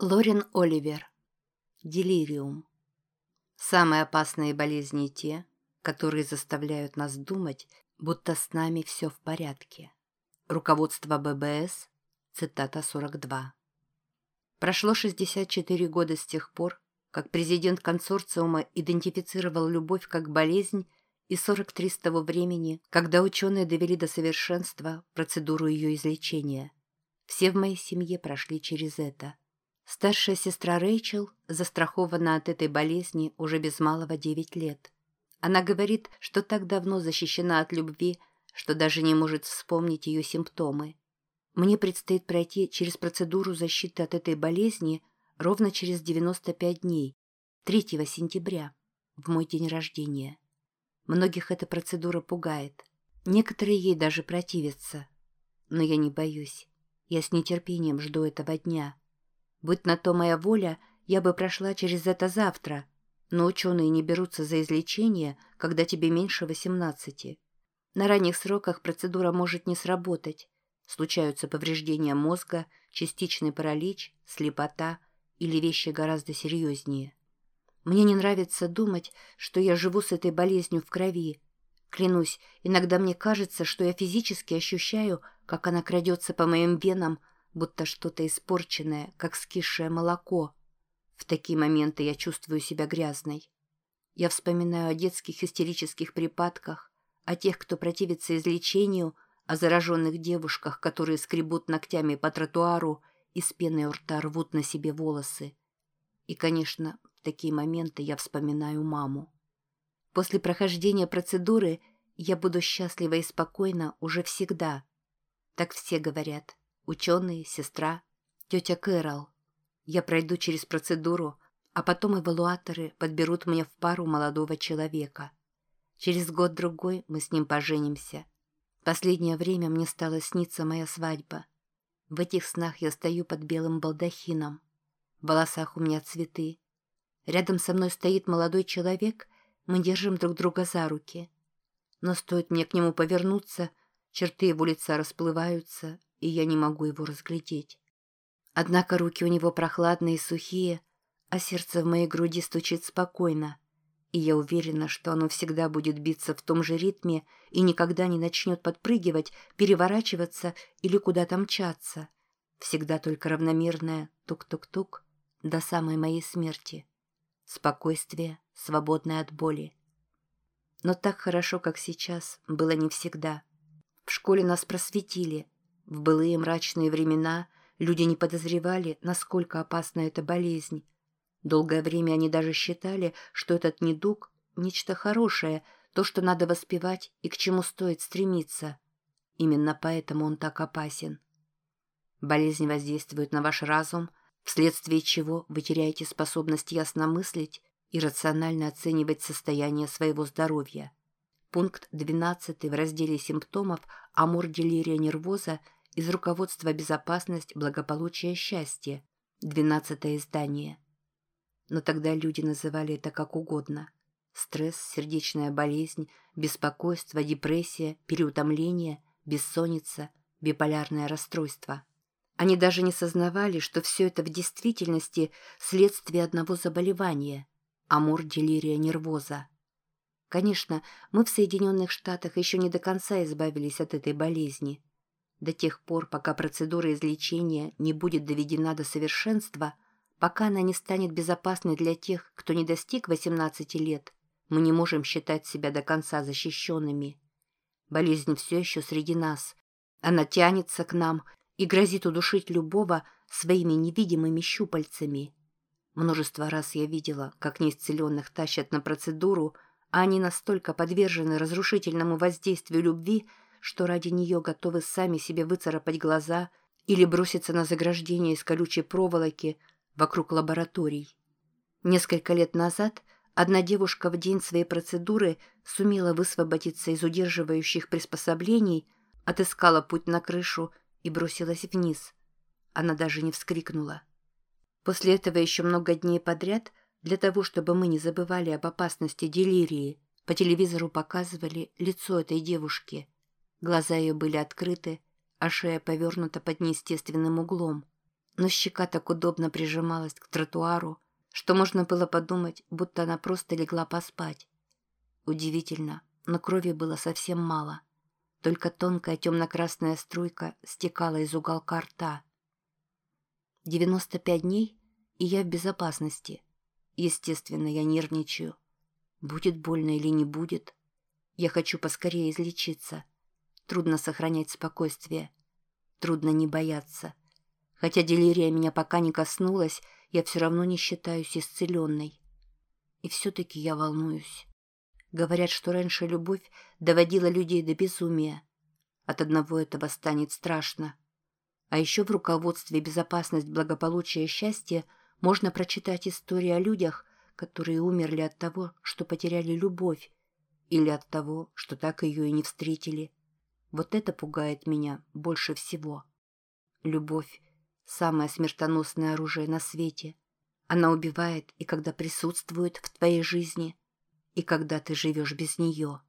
Лорен Оливер. Делириум. Самые опасные болезни те, которые заставляют нас думать, будто с нами все в порядке. Руководство ББС, цитата 42. Прошло 64 года с тех пор, как президент консорциума идентифицировал любовь как болезнь и 43 с того времени, когда ученые довели до совершенства процедуру ее излечения. Все в моей семье прошли через это – Старшая сестра Рэйчел застрахована от этой болезни уже без малого 9 лет. Она говорит, что так давно защищена от любви, что даже не может вспомнить ее симптомы. Мне предстоит пройти через процедуру защиты от этой болезни ровно через 95 дней, 3 сентября, в мой день рождения. Многих эта процедура пугает. Некоторые ей даже противятся. Но я не боюсь. Я с нетерпением жду этого дня. Будь на то моя воля, я бы прошла через это завтра, но ученые не берутся за излечение, когда тебе меньше 18. На ранних сроках процедура может не сработать. Случаются повреждения мозга, частичный паралич, слепота или вещи гораздо серьезнее. Мне не нравится думать, что я живу с этой болезнью в крови. Клянусь, иногда мне кажется, что я физически ощущаю, как она крадется по моим венам, будто что-то испорченное, как скисшее молоко. В такие моменты я чувствую себя грязной. Я вспоминаю о детских истерических припадках, о тех, кто противится излечению, о зараженных девушках, которые скребут ногтями по тротуару и с пеной у рта рвут на себе волосы. И, конечно, в такие моменты я вспоминаю маму. После прохождения процедуры я буду счастлива и спокойна уже всегда. Так все говорят ученые, сестра, тетя Кэрол. Я пройду через процедуру, а потом эвалуаторы подберут мне в пару молодого человека. Через год-другой мы с ним поженимся. Последнее время мне стало сниться моя свадьба. В этих снах я стою под белым балдахином. В волосах у меня цветы. Рядом со мной стоит молодой человек, мы держим друг друга за руки. Но стоит мне к нему повернуться, черты его лица расплываются, и я не могу его разглядеть. Однако руки у него прохладные и сухие, а сердце в моей груди стучит спокойно, и я уверена, что оно всегда будет биться в том же ритме и никогда не начнет подпрыгивать, переворачиваться или куда-то мчаться. Всегда только равномерное тук-тук-тук до самой моей смерти. Спокойствие, свободное от боли. Но так хорошо, как сейчас, было не всегда. В школе нас просветили – в былые мрачные времена люди не подозревали, насколько опасна эта болезнь. Долгое время они даже считали, что этот недуг – нечто хорошее, то, что надо воспевать и к чему стоит стремиться. Именно поэтому он так опасен. Болезнь воздействует на ваш разум, вследствие чего вы теряете способность ясно мыслить и рационально оценивать состояние своего здоровья. Пункт 12 в разделе симптомов амур делирия нервоза – из руководства «Безопасность, благополучие, счастье», 12 издание. Но тогда люди называли это как угодно. Стресс, сердечная болезнь, беспокойство, депрессия, переутомление, бессонница, биполярное расстройство. Они даже не сознавали, что все это в действительности следствие одного заболевания – амур делирия нервоза. Конечно, мы в Соединенных Штатах еще не до конца избавились от этой болезни – до тех пор, пока процедура излечения не будет доведена до совершенства, пока она не станет безопасной для тех, кто не достиг 18 лет, мы не можем считать себя до конца защищенными. Болезнь все еще среди нас. Она тянется к нам и грозит удушить любого своими невидимыми щупальцами. Множество раз я видела, как неисцеленных тащат на процедуру, а они настолько подвержены разрушительному воздействию любви, что ради нее готовы сами себе выцарапать глаза или броситься на заграждение из колючей проволоки вокруг лабораторий. Несколько лет назад одна девушка в день своей процедуры сумела высвободиться из удерживающих приспособлений, отыскала путь на крышу и бросилась вниз. Она даже не вскрикнула. После этого еще много дней подряд, для того, чтобы мы не забывали об опасности делирии, по телевизору показывали лицо этой девушки – Глаза ее были открыты, а шея повернута под неестественным углом. но щека так удобно прижималась к тротуару, что можно было подумать, будто она просто легла поспать. Удивительно, но крови было совсем мало. Только тонкая темно-красная струйка стекала из уголка рта. 95 дней, и я в безопасности. Естественно, я нервничаю. Будет больно или не будет. Я хочу поскорее излечиться. Трудно сохранять спокойствие. Трудно не бояться. Хотя делирия меня пока не коснулась, я все равно не считаюсь исцеленной. И все-таки я волнуюсь. Говорят, что раньше любовь доводила людей до безумия. От одного этого станет страшно. А еще в руководстве «Безопасность, благополучие и счастье» можно прочитать истории о людях, которые умерли от того, что потеряли любовь, или от того, что так ее и не встретили. Вот это пугает меня больше всего. Любовь – самое смертоносное оружие на свете. Она убивает и когда присутствует в твоей жизни, и когда ты живешь без нее.